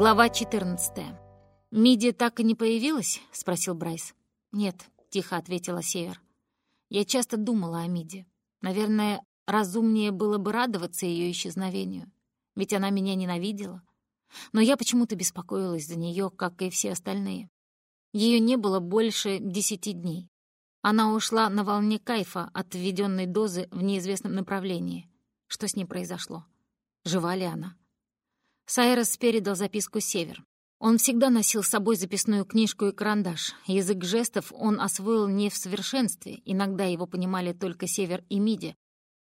Глава 14. «Миди так и не появилась?» — спросил Брайс. «Нет», — тихо ответила Север. «Я часто думала о Миди. Наверное, разумнее было бы радоваться ее исчезновению, ведь она меня ненавидела. Но я почему-то беспокоилась за нее, как и все остальные. Ее не было больше десяти дней. Она ушла на волне кайфа от введенной дозы в неизвестном направлении. Что с ней произошло? Жива ли она? Сайрос передал записку «Север». Он всегда носил с собой записную книжку и карандаш. Язык жестов он освоил не в совершенстве, иногда его понимали только Север и Миди.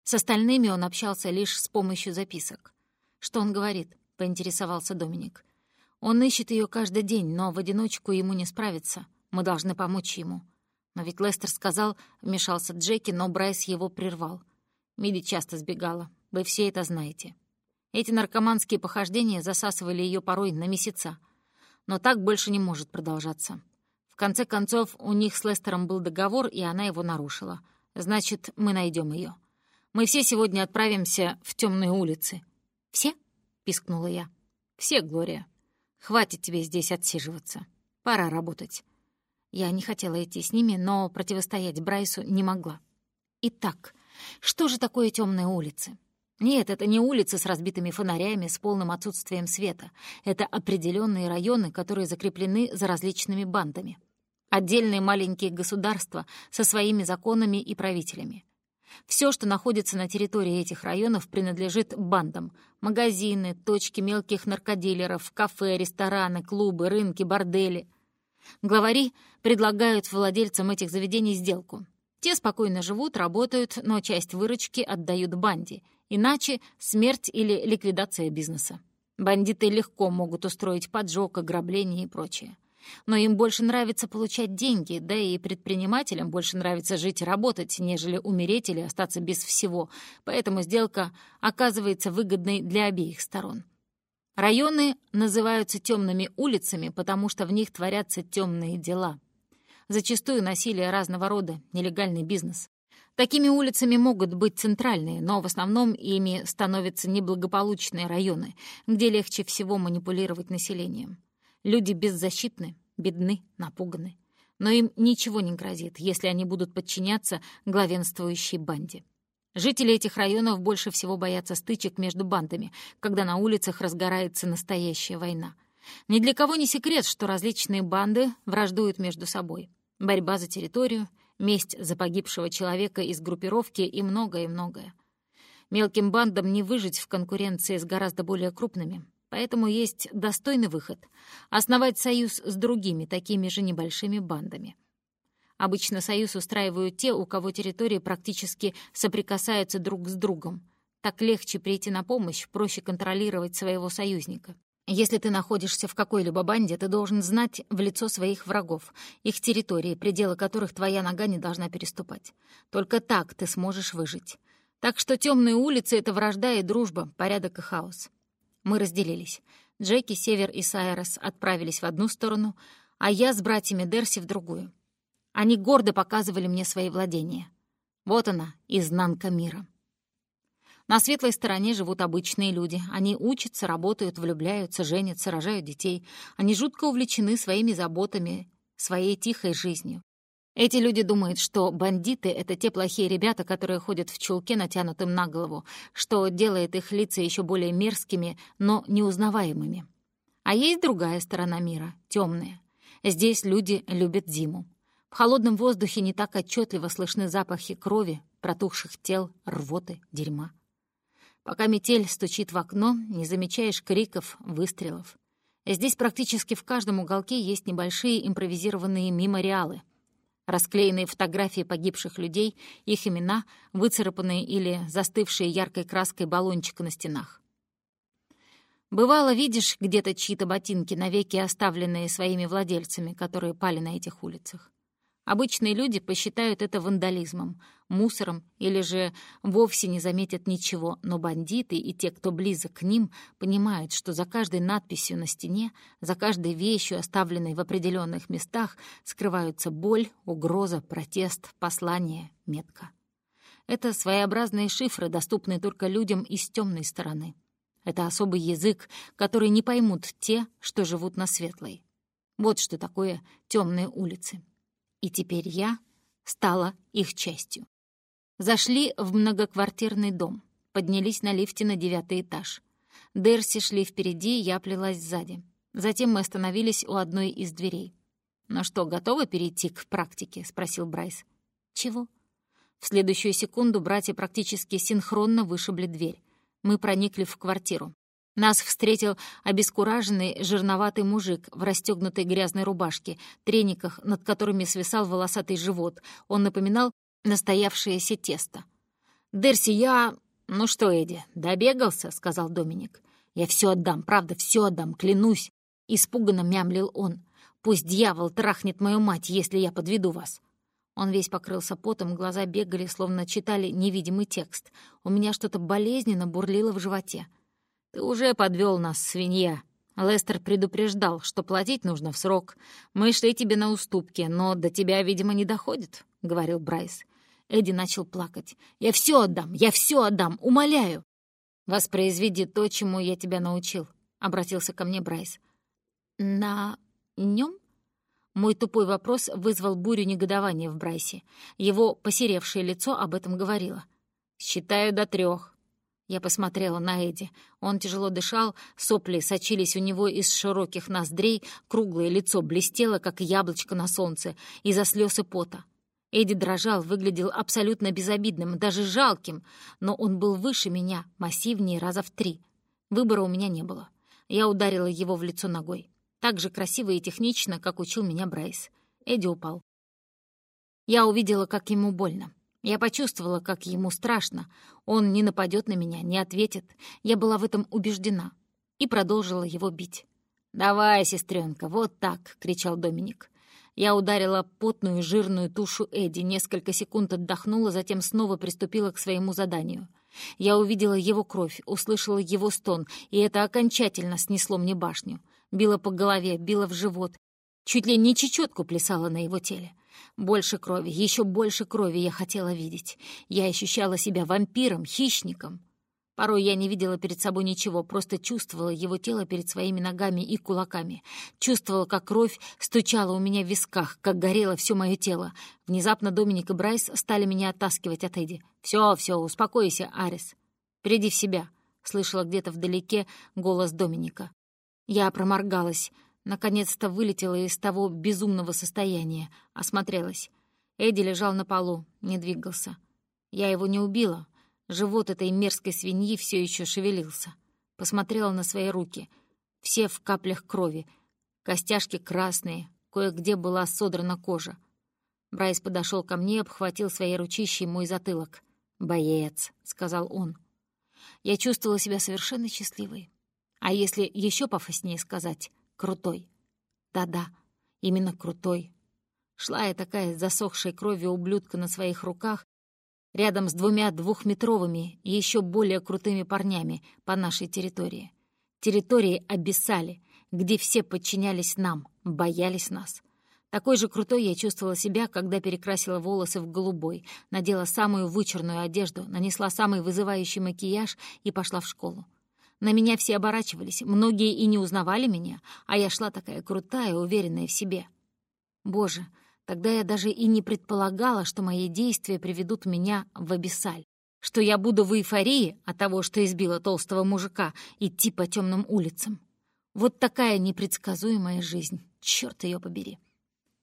С остальными он общался лишь с помощью записок. «Что он говорит?» — поинтересовался Доминик. «Он ищет ее каждый день, но в одиночку ему не справиться. Мы должны помочь ему». Но ведь Лестер сказал, вмешался Джеки, но Брайс его прервал. Миди часто сбегала. Вы все это знаете. Эти наркоманские похождения засасывали ее порой на месяца. Но так больше не может продолжаться. В конце концов, у них с Лестером был договор, и она его нарушила. Значит, мы найдем ее. Мы все сегодня отправимся в темные улицы. «Все?» — пискнула я. «Все, Глория. Хватит тебе здесь отсиживаться. Пора работать». Я не хотела идти с ними, но противостоять Брайсу не могла. Итак, что же такое темные улицы? Нет, это не улицы с разбитыми фонарями, с полным отсутствием света. Это определенные районы, которые закреплены за различными бандами. Отдельные маленькие государства со своими законами и правителями. Все, что находится на территории этих районов, принадлежит бандам. Магазины, точки мелких наркодилеров, кафе, рестораны, клубы, рынки, бордели. Главари предлагают владельцам этих заведений сделку. Те спокойно живут, работают, но часть выручки отдают банде — Иначе смерть или ликвидация бизнеса. Бандиты легко могут устроить поджог, ограбление и прочее. Но им больше нравится получать деньги, да и предпринимателям больше нравится жить и работать, нежели умереть или остаться без всего, поэтому сделка оказывается выгодной для обеих сторон. Районы называются темными улицами, потому что в них творятся темные дела. Зачастую насилие разного рода, нелегальный бизнес. Такими улицами могут быть центральные, но в основном ими становятся неблагополучные районы, где легче всего манипулировать населением. Люди беззащитны, бедны, напуганы. Но им ничего не грозит, если они будут подчиняться главенствующей банде. Жители этих районов больше всего боятся стычек между бандами, когда на улицах разгорается настоящая война. Ни для кого не секрет, что различные банды враждуют между собой. Борьба за территорию, месть за погибшего человека из группировки и многое-многое. Мелким бандам не выжить в конкуренции с гораздо более крупными, поэтому есть достойный выход — основать союз с другими, такими же небольшими бандами. Обычно союз устраивают те, у кого территории практически соприкасаются друг с другом. Так легче прийти на помощь, проще контролировать своего союзника. Если ты находишься в какой-либо банде, ты должен знать в лицо своих врагов, их территории, пределы которых твоя нога не должна переступать. Только так ты сможешь выжить. Так что темные улицы — это вражда и дружба, порядок и хаос. Мы разделились. Джеки, Север и Сайрос отправились в одну сторону, а я с братьями Дерси в другую. Они гордо показывали мне свои владения. Вот она, изнанка мира. На светлой стороне живут обычные люди. Они учатся, работают, влюбляются, женятся, рожают детей. Они жутко увлечены своими заботами, своей тихой жизнью. Эти люди думают, что бандиты — это те плохие ребята, которые ходят в чулке, натянутым на голову, что делает их лица еще более мерзкими, но неузнаваемыми. А есть другая сторона мира, темная. Здесь люди любят зиму. В холодном воздухе не так отчетливо слышны запахи крови, протухших тел, рвоты, дерьма. Пока метель стучит в окно, не замечаешь криков, выстрелов. Здесь практически в каждом уголке есть небольшие импровизированные мемориалы. Расклеенные фотографии погибших людей, их имена, выцарапанные или застывшие яркой краской баллончика на стенах. Бывало, видишь где-то чьи-то ботинки, навеки оставленные своими владельцами, которые пали на этих улицах. Обычные люди посчитают это вандализмом, мусором или же вовсе не заметят ничего, но бандиты и те, кто близок к ним, понимают, что за каждой надписью на стене, за каждой вещью, оставленной в определенных местах, скрываются боль, угроза, протест, послание, метка. Это своеобразные шифры, доступные только людям из темной стороны. Это особый язык, который не поймут те, что живут на Светлой. Вот что такое темные улицы. И теперь я стала их частью. Зашли в многоквартирный дом, поднялись на лифте на девятый этаж. Дерси шли впереди, я плелась сзади. Затем мы остановились у одной из дверей. «Ну что, готовы перейти к практике?» — спросил Брайс. «Чего?» В следующую секунду братья практически синхронно вышибли дверь. Мы проникли в квартиру. Нас встретил обескураженный жирноватый мужик в расстегнутой грязной рубашке, трениках, над которыми свисал волосатый живот. Он напоминал настоявшееся тесто. «Дерси, я...» «Ну что, Эдди, добегался?» — сказал Доминик. «Я все отдам, правда, все отдам, клянусь!» Испуганно мямлил он. «Пусть дьявол трахнет мою мать, если я подведу вас!» Он весь покрылся потом, глаза бегали, словно читали невидимый текст. У меня что-то болезненно бурлило в животе. «Ты уже подвел нас, свинья!» Лестер предупреждал, что платить нужно в срок. Мы шли тебе на уступки, но до тебя, видимо, не доходит», — говорил Брайс. Эдди начал плакать. «Я все отдам! Я все отдам! Умоляю!» «Воспроизведи то, чему я тебя научил», — обратился ко мне Брайс. «На нем?» Мой тупой вопрос вызвал бурю негодования в Брайсе. Его посеревшее лицо об этом говорило. «Считаю до трех. Я посмотрела на Эдди. Он тяжело дышал, сопли сочились у него из широких ноздрей, круглое лицо блестело, как яблочко на солнце, из-за слез и пота. Эдди дрожал, выглядел абсолютно безобидным, даже жалким, но он был выше меня, массивнее раза в три. Выбора у меня не было. Я ударила его в лицо ногой. Так же красиво и технично, как учил меня Брайс. Эдди упал. Я увидела, как ему больно. Я почувствовала, как ему страшно. Он не нападет на меня, не ответит. Я была в этом убеждена. И продолжила его бить. «Давай, сестренка, вот так!» — кричал Доминик. Я ударила потную жирную тушу Эдди, несколько секунд отдохнула, затем снова приступила к своему заданию. Я увидела его кровь, услышала его стон, и это окончательно снесло мне башню. Била по голове, била в живот. Чуть ли не чечетку плясала на его теле. Больше крови, еще больше крови я хотела видеть. Я ощущала себя вампиром, хищником. Порой я не видела перед собой ничего, просто чувствовала его тело перед своими ногами и кулаками. Чувствовала, как кровь стучала у меня в висках, как горело все мое тело. Внезапно Доминик и Брайс стали меня оттаскивать от Эдди. «Все, все, успокойся, Арис. Приди в себя», — слышала где-то вдалеке голос Доминика. Я проморгалась. Наконец-то вылетела из того безумного состояния, осмотрелась. Эдди лежал на полу, не двигался. Я его не убила. Живот этой мерзкой свиньи все еще шевелился. Посмотрела на свои руки. Все в каплях крови. Костяшки красные, кое-где была содрана кожа. Брайс подошел ко мне, обхватил своей ручищей мой затылок. «Боец», — сказал он. Я чувствовала себя совершенно счастливой. А если еще пафоснее сказать, Крутой. Да-да, именно крутой. Шла я такая засохшей кровью ублюдка на своих руках, рядом с двумя двухметровыми и еще более крутыми парнями по нашей территории. Территории обессали, где все подчинялись нам, боялись нас. Такой же крутой я чувствовала себя, когда перекрасила волосы в голубой, надела самую вычурную одежду, нанесла самый вызывающий макияж и пошла в школу. На меня все оборачивались, многие и не узнавали меня, а я шла такая крутая, уверенная в себе. Боже, тогда я даже и не предполагала, что мои действия приведут меня в абиссаль, что я буду в эйфории от того, что избила толстого мужика, идти по темным улицам. Вот такая непредсказуемая жизнь, черт ее побери.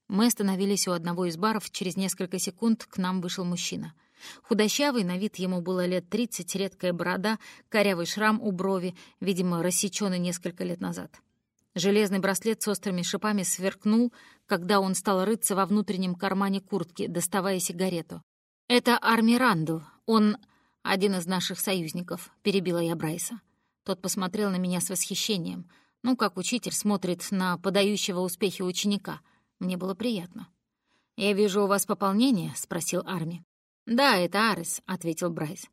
Мы остановились у одного из баров, через несколько секунд к нам вышел мужчина — Худощавый, на вид ему было лет тридцать, редкая борода, корявый шрам у брови, видимо, рассеченный несколько лет назад. Железный браслет с острыми шипами сверкнул, когда он стал рыться во внутреннем кармане куртки, доставая сигарету. «Это Арми Рандл. Он один из наших союзников», — перебила я Брайса. Тот посмотрел на меня с восхищением. Ну, как учитель смотрит на подающего успехи ученика. Мне было приятно. «Я вижу, у вас пополнение?» — спросил Арми. «Да, это Арис», — ответил Брайс.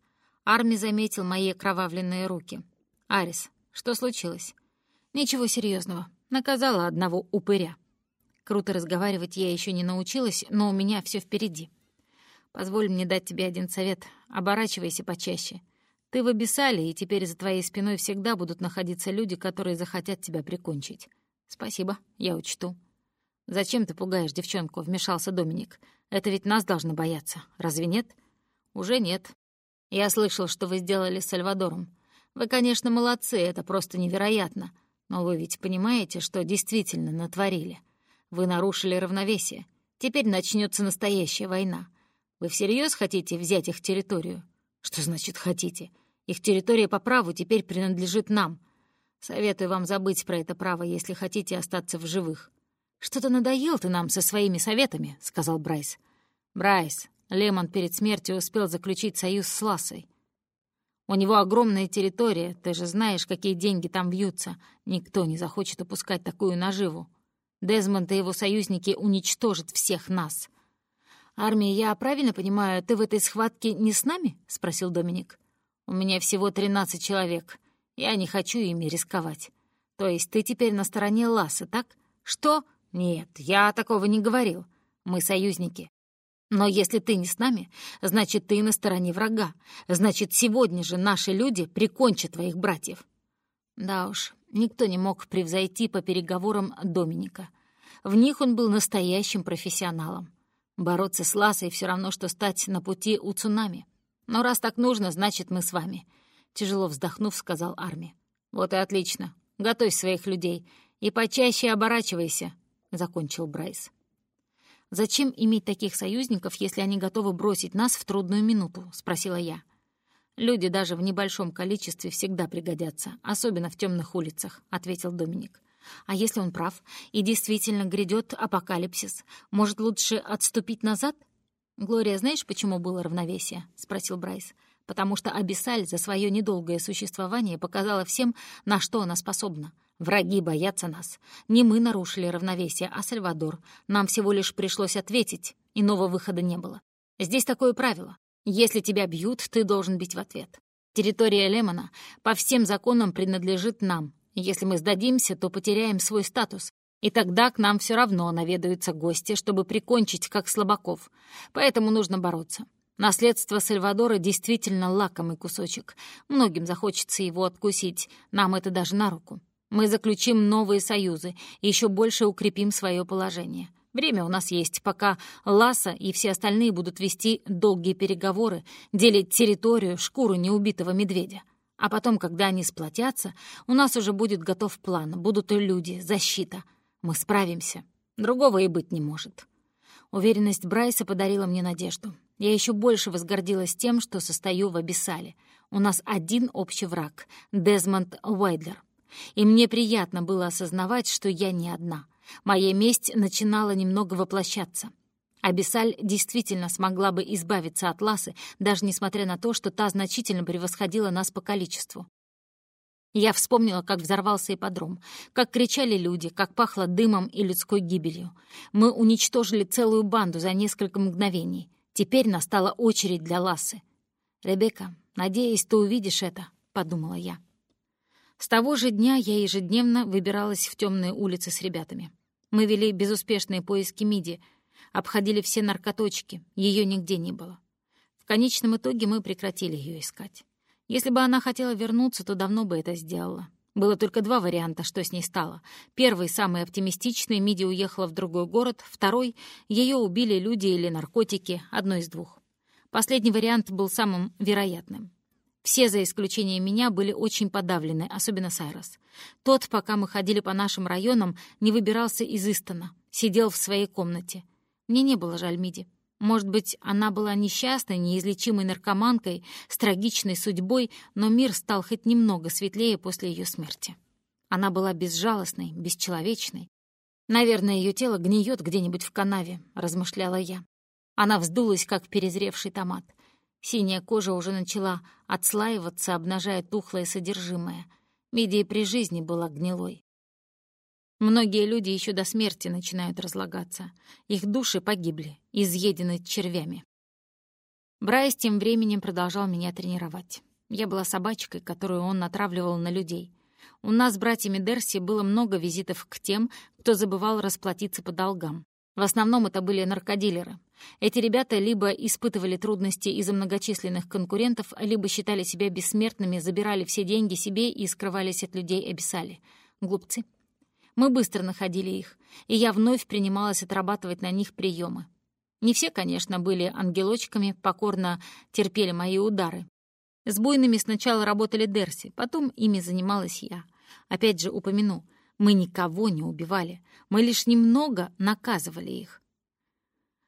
Арми заметил мои окровавленные руки. «Арис, что случилось?» «Ничего серьезного. Наказала одного упыря. Круто разговаривать я еще не научилась, но у меня все впереди. Позволь мне дать тебе один совет. Оборачивайся почаще. Ты в Абиссале, и теперь за твоей спиной всегда будут находиться люди, которые захотят тебя прикончить. Спасибо, я учту. Зачем ты пугаешь девчонку? Вмешался Доминик. Это ведь нас должны бояться, разве нет? Уже нет. Я слышал, что вы сделали с Сальвадором. Вы, конечно, молодцы, это просто невероятно. Но вы ведь понимаете, что действительно натворили. Вы нарушили равновесие. Теперь начнется настоящая война. Вы всерьез хотите взять их территорию? Что значит «хотите»? Их территория по праву теперь принадлежит нам. Советую вам забыть про это право, если хотите остаться в живых. «Что-то надоел ты нам со своими советами», — сказал Брайс. «Брайс, Лемон перед смертью успел заключить союз с Лассой. У него огромная территория, ты же знаешь, какие деньги там бьются. Никто не захочет упускать такую наживу. Дезмонд и его союзники уничтожат всех нас. «Армия, я правильно понимаю, ты в этой схватке не с нами?» — спросил Доминик. «У меня всего тринадцать человек. Я не хочу ими рисковать. То есть ты теперь на стороне Ласса, так? Что? Нет, я такого не говорил. Мы союзники. Но если ты не с нами, значит, ты на стороне врага. Значит, сегодня же наши люди прикончат твоих братьев». Да уж, никто не мог превзойти по переговорам Доминика. В них он был настоящим профессионалом. Бороться с Ласой все равно, что стать на пути у цунами. Но раз так нужно, значит, мы с вами. Тяжело вздохнув, сказал Арми. Вот и отлично. Готовь своих людей и почаще оборачивайся, закончил Брайс. «Зачем иметь таких союзников, если они готовы бросить нас в трудную минуту?» — спросила я. «Люди даже в небольшом количестве всегда пригодятся, особенно в темных улицах», — ответил Доминик. «А если он прав, и действительно грядет апокалипсис, может, лучше отступить назад?» «Глория, знаешь, почему было равновесие?» — спросил Брайс. «Потому что Абиссаль за свое недолгое существование показала всем, на что она способна. Враги боятся нас. Не мы нарушили равновесие, а Сальвадор. Нам всего лишь пришлось ответить, иного выхода не было. Здесь такое правило. Если тебя бьют, ты должен бить в ответ. Территория Лемона по всем законам принадлежит нам. Если мы сдадимся, то потеряем свой статус. И тогда к нам все равно наведаются гости, чтобы прикончить как слабаков. Поэтому нужно бороться. Наследство Сальвадора действительно лакомый кусочек. Многим захочется его откусить. Нам это даже на руку. Мы заключим новые союзы и еще больше укрепим свое положение. Время у нас есть, пока Ласа и все остальные будут вести долгие переговоры, делить территорию, шкуру неубитого медведя. А потом, когда они сплотятся, у нас уже будет готов план, будут и люди, защита. Мы справимся. Другого и быть не может. Уверенность Брайса подарила мне надежду. Я еще больше возгордилась тем, что состою в Абиссале. У нас один общий враг — Дезмонд Уайдлер. И мне приятно было осознавать, что я не одна — Моя месть начинала немного воплощаться. Абиссаль действительно смогла бы избавиться от Ласы, даже несмотря на то, что та значительно превосходила нас по количеству. Я вспомнила, как взорвался ипподром, как кричали люди, как пахло дымом и людской гибелью. Мы уничтожили целую банду за несколько мгновений. Теперь настала очередь для Ласы. «Ребекка, надеюсь, ты увидишь это», — подумала я. С того же дня я ежедневно выбиралась в темные улицы с ребятами. Мы вели безуспешные поиски Миди, обходили все наркоточки, ее нигде не было. В конечном итоге мы прекратили ее искать. Если бы она хотела вернуться, то давно бы это сделала. Было только два варианта, что с ней стало. Первый, самый оптимистичный, Миди уехала в другой город. Второй — ее убили люди или наркотики, одно из двух. Последний вариант был самым вероятным. Все, за исключением меня, были очень подавлены, особенно Сайрос. Тот, пока мы ходили по нашим районам, не выбирался из Истона, сидел в своей комнате. Мне не было жаль Миди. Может быть, она была несчастной, неизлечимой наркоманкой, с трагичной судьбой, но мир стал хоть немного светлее после ее смерти. Она была безжалостной, бесчеловечной. «Наверное, ее тело гниет где-нибудь в канаве», — размышляла я. Она вздулась, как перезревший томат — Синяя кожа уже начала отслаиваться, обнажая тухлое содержимое. Мидия при жизни была гнилой. Многие люди еще до смерти начинают разлагаться. Их души погибли, изъедены червями. Брайс тем временем продолжал меня тренировать. Я была собачкой, которую он натравливал на людей. У нас с братьями Дерси было много визитов к тем, кто забывал расплатиться по долгам. В основном это были наркодилеры. Эти ребята либо испытывали трудности из-за многочисленных конкурентов, либо считали себя бессмертными, забирали все деньги себе и скрывались от людей Эбисали. Глупцы. Мы быстро находили их, и я вновь принималась отрабатывать на них приемы. Не все, конечно, были ангелочками, покорно терпели мои удары. С буйными сначала работали Дерси, потом ими занималась я. Опять же упомяну, мы никого не убивали, мы лишь немного наказывали их.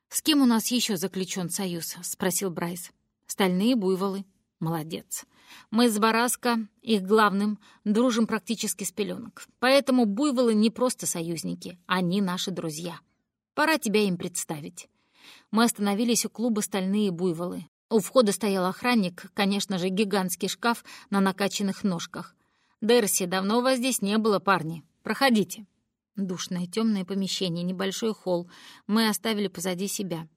«С кем у нас еще заключен союз?» — спросил Брайс. «Стальные буйволы». «Молодец. Мы с Бараско, их главным, дружим практически с пеленок. Поэтому буйволы не просто союзники, они наши друзья. Пора тебя им представить». Мы остановились у клуба «Стальные буйволы». У входа стоял охранник, конечно же, гигантский шкаф на накачанных ножках. «Дерси, давно у вас здесь не было, парни. Проходите». Душное темное помещение, небольшой холл. Мы оставили позади себя.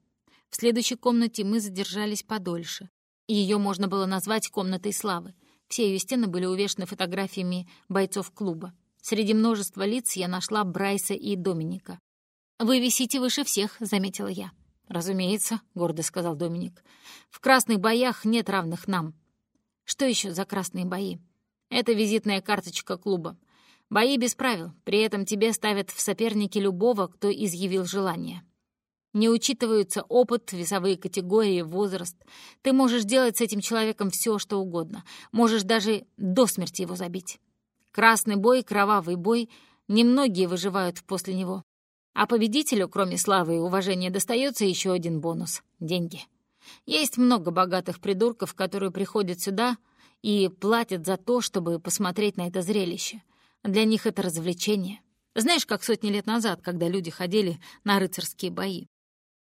В следующей комнате мы задержались подольше. Ее можно было назвать «комнатой славы». Все ее стены были увешаны фотографиями бойцов клуба. Среди множества лиц я нашла Брайса и Доминика. «Вы висите выше всех», — заметила я. «Разумеется», — гордо сказал Доминик. «В красных боях нет равных нам». «Что еще за красные бои?» «Это визитная карточка клуба. Бои без правил, при этом тебе ставят в соперники любого, кто изъявил желание. Не учитываются опыт, весовые категории, возраст. Ты можешь делать с этим человеком все, что угодно. Можешь даже до смерти его забить. Красный бой, кровавый бой. Немногие выживают после него. А победителю, кроме славы и уважения, достается еще один бонус — деньги. Есть много богатых придурков, которые приходят сюда и платят за то, чтобы посмотреть на это зрелище. Для них это развлечение. Знаешь, как сотни лет назад, когда люди ходили на рыцарские бои.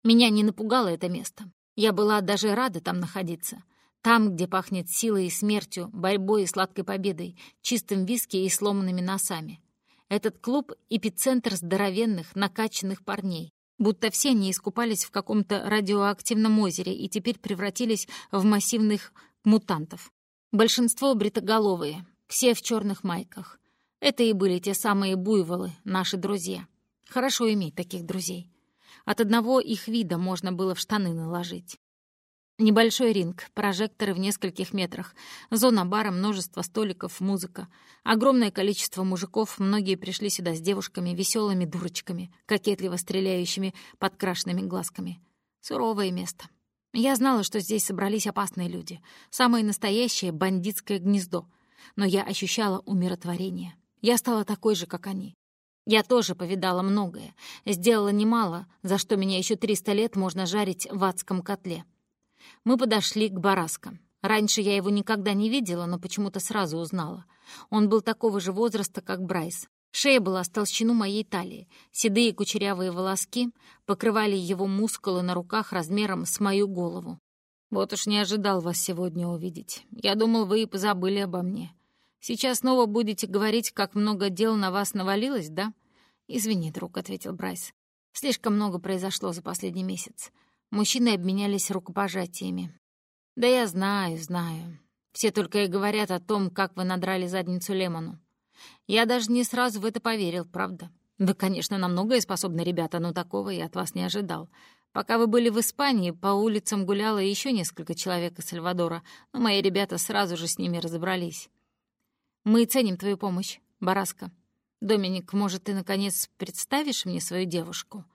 Меня не напугало это место. Я была даже рада там находиться. Там, где пахнет силой и смертью, борьбой и сладкой победой, чистым виски и сломанными носами. Этот клуб — эпицентр здоровенных, накачанных парней. Будто все они искупались в каком-то радиоактивном озере и теперь превратились в массивных мутантов. Большинство бритоголовые, все в черных майках. Это и были те самые буйволы, наши друзья. Хорошо иметь таких друзей. От одного их вида можно было в штаны наложить. Небольшой ринг, прожекторы в нескольких метрах, зона бара, множество столиков, музыка. Огромное количество мужиков, многие пришли сюда с девушками, веселыми дурочками, кокетливо стреляющими подкрашенными глазками. Суровое место. Я знала, что здесь собрались опасные люди, самое настоящее бандитское гнездо, но я ощущала умиротворение. Я стала такой же, как они. Я тоже повидала многое, сделала немало, за что меня еще 300 лет можно жарить в адском котле. Мы подошли к Бараско. Раньше я его никогда не видела, но почему-то сразу узнала. Он был такого же возраста, как Брайс. Шея была с толщину моей талии. Седые кучерявые волоски покрывали его мускулы на руках размером с мою голову. «Вот уж не ожидал вас сегодня увидеть. Я думал, вы и позабыли обо мне. Сейчас снова будете говорить, как много дел на вас навалилось, да?» «Извини, друг», — ответил Брайс. «Слишком много произошло за последний месяц. Мужчины обменялись рукопожатиями. «Да я знаю, знаю. Все только и говорят о том, как вы надрали задницу Лемону. Я даже не сразу в это поверил, правда? Вы, конечно, на многое способны, ребята, но такого я от вас не ожидал. Пока вы были в Испании, по улицам гуляло еще несколько человек из Сальвадора, но мои ребята сразу же с ними разобрались. Мы ценим твою помощь, Бараска. Доминик, может, ты, наконец, представишь мне свою девушку?»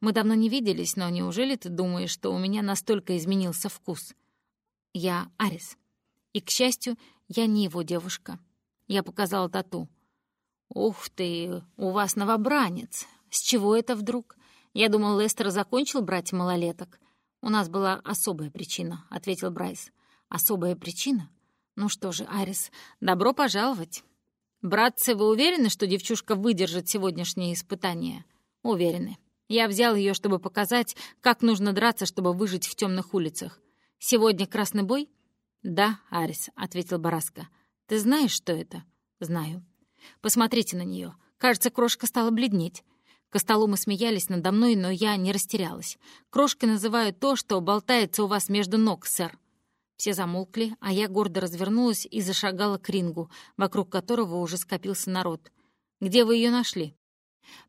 Мы давно не виделись, но неужели ты думаешь, что у меня настолько изменился вкус? Я Арис. И, к счастью, я не его девушка. Я показала тату. «Ух ты, у вас новобранец! С чего это вдруг? Я думал, Лестер закончил брать малолеток. У нас была особая причина», — ответил Брайс. «Особая причина? Ну что же, Арис, добро пожаловать. Братцы, вы уверены, что девчушка выдержит сегодняшнее испытание?» «Уверены. Я взял ее, чтобы показать, как нужно драться, чтобы выжить в темных улицах. Сегодня красный бой? Да, Арис, ответил Бараска. Ты знаешь, что это? Знаю. Посмотрите на нее. Кажется, крошка стала бледнеть. Костоломы смеялись надо мной, но я не растерялась. Крошкой называют то, что болтается у вас между ног, сэр. Все замолкли, а я гордо развернулась и зашагала к рингу, вокруг которого уже скопился народ. «Где вы ее нашли?»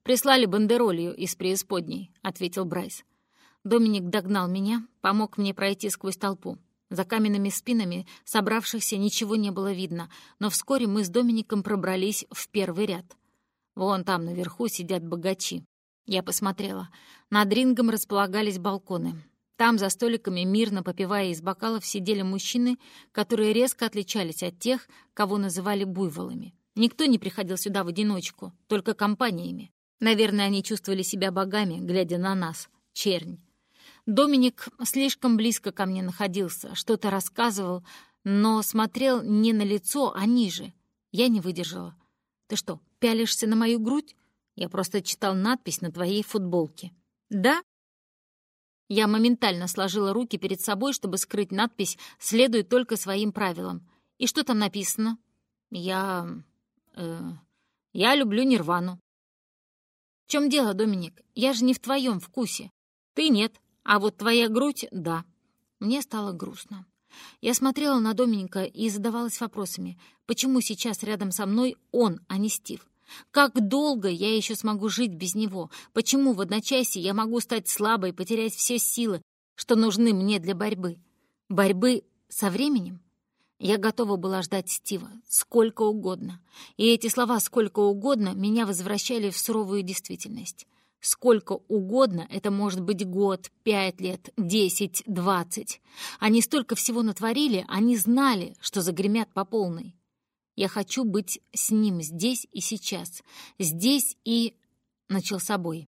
«Прислали бандеролью из преисподней», — ответил Брайс. Доминик догнал меня, помог мне пройти сквозь толпу. За каменными спинами собравшихся ничего не было видно, но вскоре мы с Домиником пробрались в первый ряд. Вон там наверху сидят богачи. Я посмотрела. Над рингом располагались балконы. Там, за столиками, мирно попивая из бокалов, сидели мужчины, которые резко отличались от тех, кого называли буйволами. Никто не приходил сюда в одиночку, только компаниями. Наверное, они чувствовали себя богами, глядя на нас, чернь. Доминик слишком близко ко мне находился, что-то рассказывал, но смотрел не на лицо, а ниже. Я не выдержала. «Ты что, пялишься на мою грудь? Я просто читал надпись на твоей футболке». «Да?» Я моментально сложила руки перед собой, чтобы скрыть надпись «Следует только своим правилам». «И что там написано?» «Я... Э, я люблю Нирвану». «В чем дело, Доминик? Я же не в твоем вкусе. Ты нет, а вот твоя грудь — да. Мне стало грустно. Я смотрела на Доминика и задавалась вопросами, почему сейчас рядом со мной он, а не Стив? Как долго я еще смогу жить без него? Почему в одночасье я могу стать слабой, потерять все силы, что нужны мне для борьбы? Борьбы со временем? Я готова была ждать Стива сколько угодно. И эти слова «сколько угодно» меня возвращали в суровую действительность. Сколько угодно, это может быть год, пять лет, десять, двадцать. Они столько всего натворили, они знали, что загремят по полной. Я хочу быть с ним здесь и сейчас. Здесь и... Начал собой.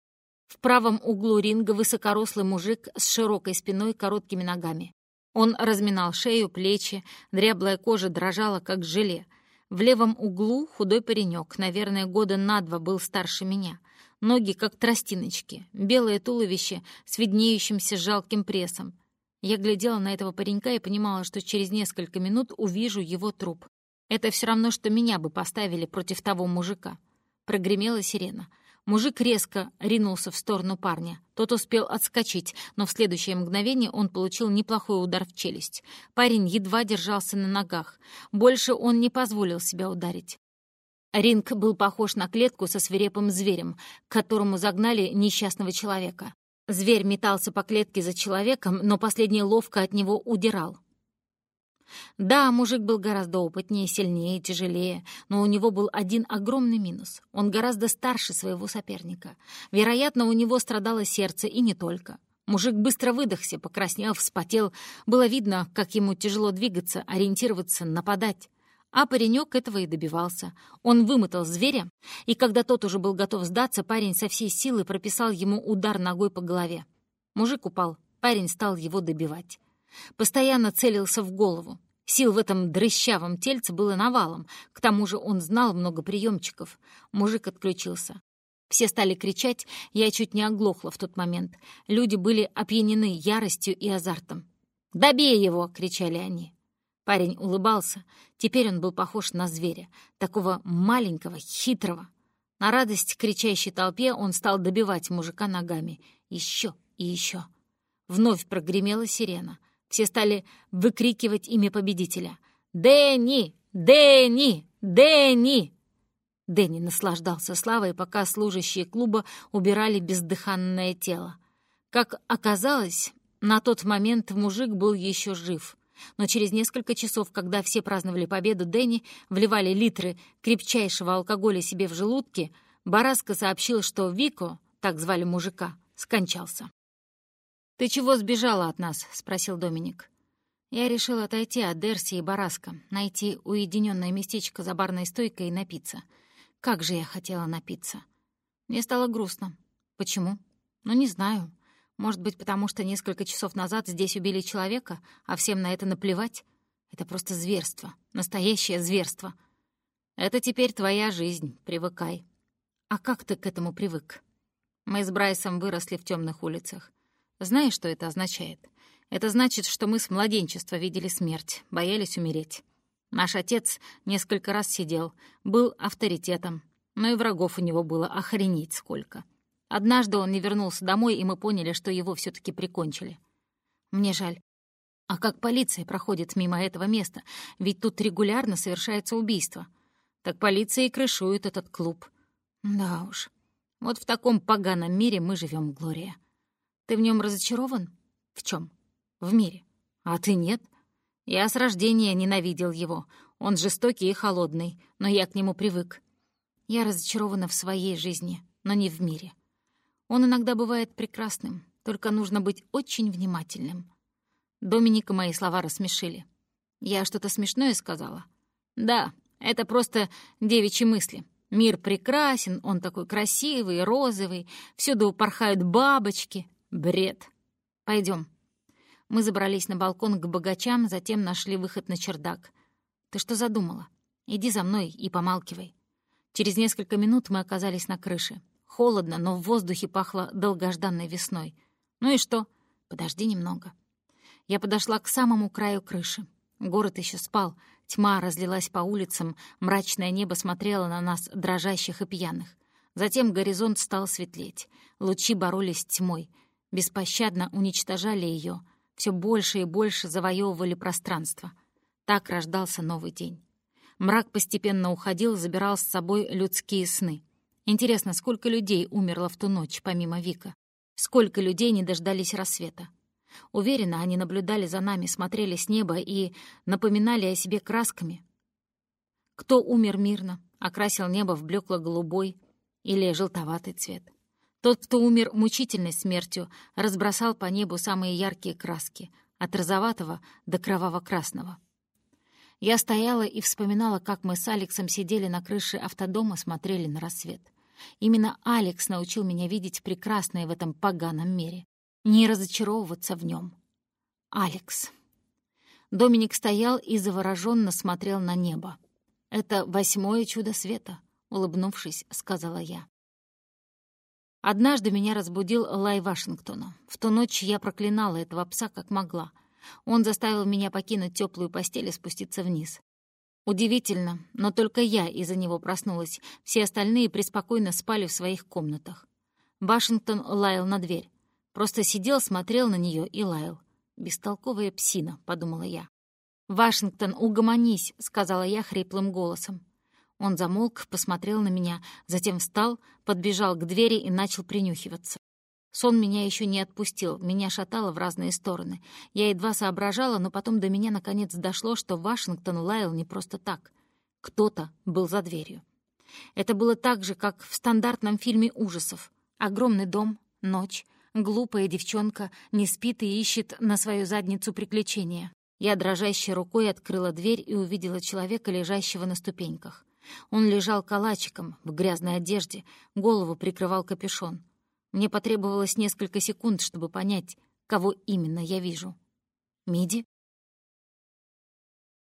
В правом углу ринга высокорослый мужик с широкой спиной, короткими ногами. Он разминал шею, плечи, дряблая кожа дрожала, как желе. В левом углу худой паренек, наверное, года на два был старше меня — ноги как тростиночки, белое туловище с виднеющимся жалким прессом. Я глядела на этого паренька и понимала, что через несколько минут увижу его труп. Это все равно, что меня бы поставили против того мужика. Прогремела сирена. Мужик резко ринулся в сторону парня. Тот успел отскочить, но в следующее мгновение он получил неплохой удар в челюсть. Парень едва держался на ногах. Больше он не позволил себя ударить. Ринг был похож на клетку со свирепым зверем, к которому загнали несчастного человека. Зверь метался по клетке за человеком, но последний ловко от него удирал. Да, мужик был гораздо опытнее, сильнее, тяжелее, но у него был один огромный минус. Он гораздо старше своего соперника. Вероятно, у него страдало сердце, и не только. Мужик быстро выдохся, покраснел, вспотел. Было видно, как ему тяжело двигаться, ориентироваться, нападать. А паренек этого и добивался. Он вымотал зверя, и когда тот уже был готов сдаться, парень со всей силы прописал ему удар ногой по голове. Мужик упал, парень стал его добивать. Постоянно целился в голову. Сил в этом дрыщавом тельце было навалом. К тому же он знал много приемчиков. Мужик отключился. Все стали кричать, я чуть не оглохла в тот момент. Люди были опьянены яростью и азартом. «Добей его!» — кричали они. Парень улыбался. Теперь он был похож на зверя, такого маленького, хитрого. На радость кричащей толпе он стал добивать мужика ногами. Еще и еще. Вновь прогремела сирена. Все стали выкрикивать имя победителя. «Дэнни! Дэнни! Дэнни!» Дэнни наслаждался славой, пока служащие клуба убирали бездыханное тело. Как оказалось, на тот момент мужик был еще жив — но через несколько часов, когда все праздновали победу, Дэнни вливали литры крепчайшего алкоголя себе в желудки, Бараска сообщил, что Вико, так звали мужика, скончался. «Ты чего сбежала от нас?» — спросил Доминик. Я решил отойти от Дерси и Бараска, найти уединенное местечко за барной стойкой и напиться. Как же я хотела напиться. Мне стало грустно. Почему? Ну, не знаю. Может быть, потому что несколько часов назад здесь убили человека, а всем на это наплевать? Это просто зверство, настоящее зверство. Это теперь твоя жизнь, привыкай. А как ты к этому привык? Мы с Брайсом выросли в темных улицах. Знаешь, что это означает? Это значит, что мы с младенчества видели смерть, боялись умереть. Наш отец несколько раз сидел, был авторитетом, но и врагов у него было охренеть сколько. Однажды он не вернулся домой, и мы поняли, что его все таки прикончили. Мне жаль. А как полиция проходит мимо этого места? Ведь тут регулярно совершается убийство. Так полиция и крышует этот клуб. Да уж. Вот в таком поганом мире мы живем, Глория. Ты в нем разочарован? В чем? В мире. А ты нет? Я с рождения ненавидел его. Он жестокий и холодный, но я к нему привык. Я разочарована в своей жизни, но не в мире. Он иногда бывает прекрасным, только нужно быть очень внимательным. Доминика мои слова рассмешили. Я что-то смешное сказала? Да, это просто девичьи мысли. Мир прекрасен, он такой красивый, розовый, всюду порхают бабочки. Бред. Пойдем. Мы забрались на балкон к богачам, затем нашли выход на чердак. Ты что задумала? Иди за мной и помалкивай. Через несколько минут мы оказались на крыше. Холодно, но в воздухе пахло долгожданной весной. Ну и что? Подожди немного. Я подошла к самому краю крыши. Город еще спал, тьма разлилась по улицам, мрачное небо смотрело на нас, дрожащих и пьяных. Затем горизонт стал светлеть. Лучи боролись с тьмой, беспощадно уничтожали ее, все больше и больше завоевывали пространство. Так рождался новый день. Мрак постепенно уходил, забирал с собой людские сны. Интересно, сколько людей умерло в ту ночь, помимо Вика? Сколько людей не дождались рассвета? Уверена, они наблюдали за нами, смотрели с неба и напоминали о себе красками. Кто умер мирно, окрасил небо в блекло-голубой или желтоватый цвет. Тот, кто умер мучительной смертью, разбросал по небу самые яркие краски, от розоватого до кроваво-красного. Я стояла и вспоминала, как мы с Алексом сидели на крыше автодома, смотрели на рассвет. Именно Алекс научил меня видеть прекрасное в этом поганом мире не разочаровываться в нем. Алекс. Доминик стоял и завороженно смотрел на небо. «Это восьмое чудо света», — улыбнувшись, сказала я. Однажды меня разбудил лай Вашингтона. В ту ночь я проклинала этого пса как могла. Он заставил меня покинуть теплую постель и спуститься вниз. Удивительно, но только я из-за него проснулась. Все остальные преспокойно спали в своих комнатах. Вашингтон лаял на дверь. Просто сидел, смотрел на нее и лаял. «Бестолковая псина», — подумала я. «Вашингтон, угомонись», — сказала я хриплым голосом. Он замолк, посмотрел на меня, затем встал, подбежал к двери и начал принюхиваться. Сон меня еще не отпустил, меня шатало в разные стороны. Я едва соображала, но потом до меня наконец дошло, что Вашингтон лаял не просто так. Кто-то был за дверью. Это было так же, как в стандартном фильме ужасов. Огромный дом, ночь, Глупая девчонка не спит и ищет на свою задницу приключения. Я дрожащей рукой открыла дверь и увидела человека, лежащего на ступеньках. Он лежал калачиком в грязной одежде, голову прикрывал капюшон. Мне потребовалось несколько секунд, чтобы понять, кого именно я вижу. Миди?